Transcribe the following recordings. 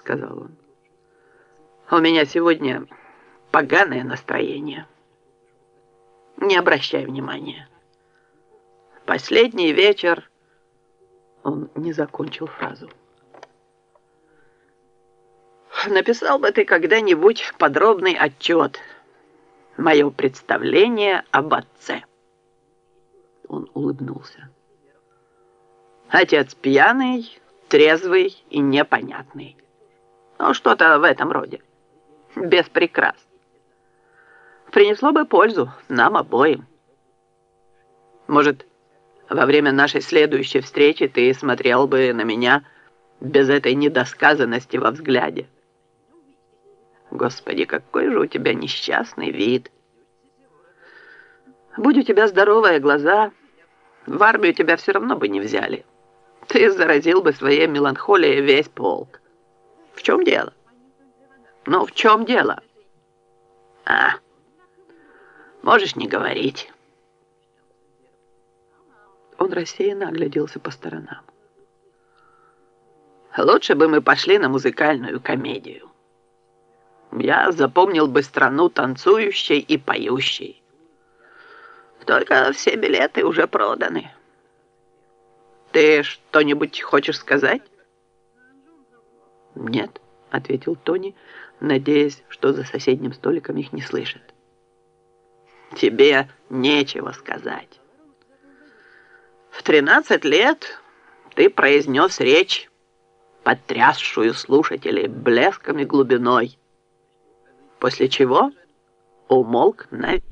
сказал он. «У меня сегодня поганое настроение. Не обращай внимания. Последний вечер...» Он не закончил фразу. «Написал бы ты когда-нибудь подробный отчет. Мое представление об отце». Он улыбнулся. «Отец пьяный, трезвый и непонятный. Ну, что-то в этом роде. Без прикрас. Принесло бы пользу нам обоим. Может, во время нашей следующей встречи ты смотрел бы на меня без этой недосказанности во взгляде. Господи, какой же у тебя несчастный вид. Будь у тебя здоровые глаза, в армию тебя все равно бы не взяли. Ты заразил бы своей меланхолией весь полк. Чем дело? Ну, в чем дело? А, можешь не говорить. Он рассеянно огляделся по сторонам. Лучше бы мы пошли на музыкальную комедию. Я запомнил бы страну танцующей и поющей. Только все билеты уже проданы. «Ты что-нибудь хочешь сказать?» «Нет», — ответил Тони, надеясь, что за соседним столиком их не слышат. «Тебе нечего сказать. В тринадцать лет ты произнес речь, потрясшую слушателей блеском и глубиной, после чего умолк навек.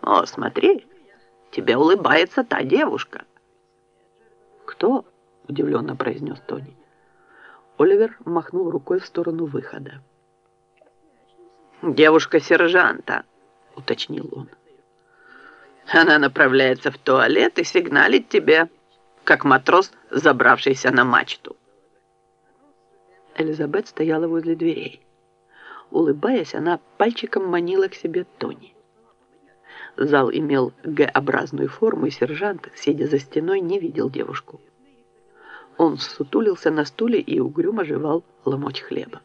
О, смотри!» тебе улыбается та девушка». «Кто?» – удивленно произнес Тони. Оливер махнул рукой в сторону выхода. «Девушка сержанта», – уточнил он. «Она направляется в туалет и сигналит тебе, как матрос, забравшийся на мачту». Элизабет стояла возле дверей. Улыбаясь, она пальчиком манила к себе Тони. Зал имел Г-образную форму, и сержант, сидя за стеной, не видел девушку. Он сутулился на стуле и угрюмо жевал ломоть хлеба.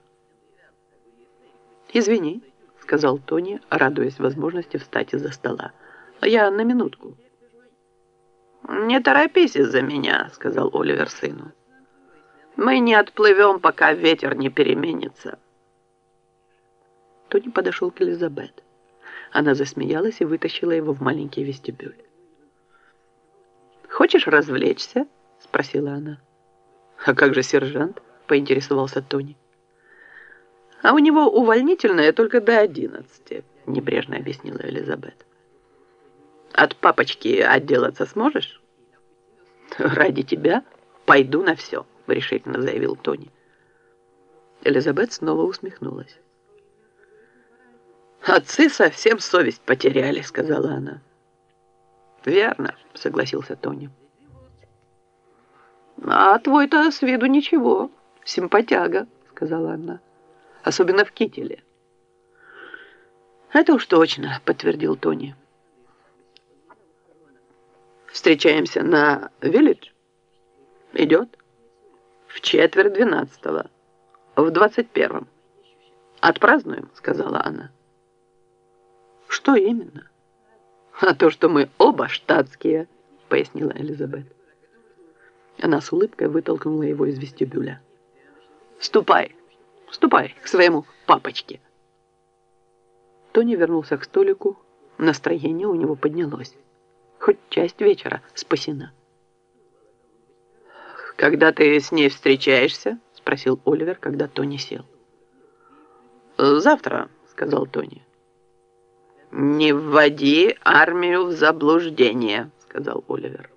«Извини», — сказал Тони, радуясь возможности встать из-за стола. «Я на минутку». «Не торопись из-за меня», — сказал Оливер сыну. «Мы не отплывем, пока ветер не переменится». Тони подошел к Элизабет. Она засмеялась и вытащила его в маленький вестибюль. «Хочешь развлечься?» – спросила она. «А как же сержант?» – поинтересовался Тони. «А у него увольнительное только до одиннадцати», – небрежно объяснила Элизабет. «От папочки отделаться сможешь?» «Ради тебя пойду на все», – решительно заявил Тони. Элизабет снова усмехнулась. «Отцы совсем совесть потеряли», — сказала она. «Верно», — согласился Тони. «А твой-то с виду ничего, симпатяга», — сказала она. «Особенно в кителе». «Это уж точно», — подтвердил Тони. «Встречаемся на Виллидж?» «Идет?» «В четверть двенадцатого. В двадцать первом. Отпразднуем», — сказала она. «Что именно?» «А то, что мы оба штатские», — пояснила Элизабет. Она с улыбкой вытолкнула его из вестибюля. «Ступай, ступай к своему папочке». Тони вернулся к столику. Настроение у него поднялось. Хоть часть вечера спасена. «Когда ты с ней встречаешься?» — спросил Оливер, когда Тони сел. «Завтра», — сказал Тони. «Не вводи армию в заблуждение», — сказал Оливер.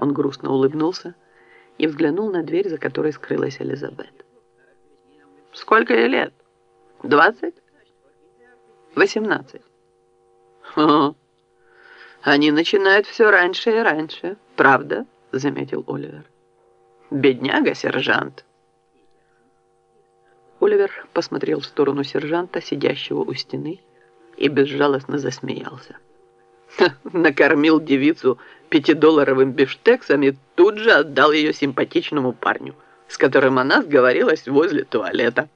Он грустно улыбнулся и взглянул на дверь, за которой скрылась Элизабет. «Сколько ей лет? Двадцать? Восемнадцать?» «Хо, они начинают все раньше и раньше, правда?» — заметил Оливер. «Бедняга, сержант!» Оливер посмотрел в сторону сержанта, сидящего у стены, и безжалостно засмеялся. Накормил девицу пятидолларовым бифштексом и тут же отдал ее симпатичному парню. с которым она сговорилась возле туалета.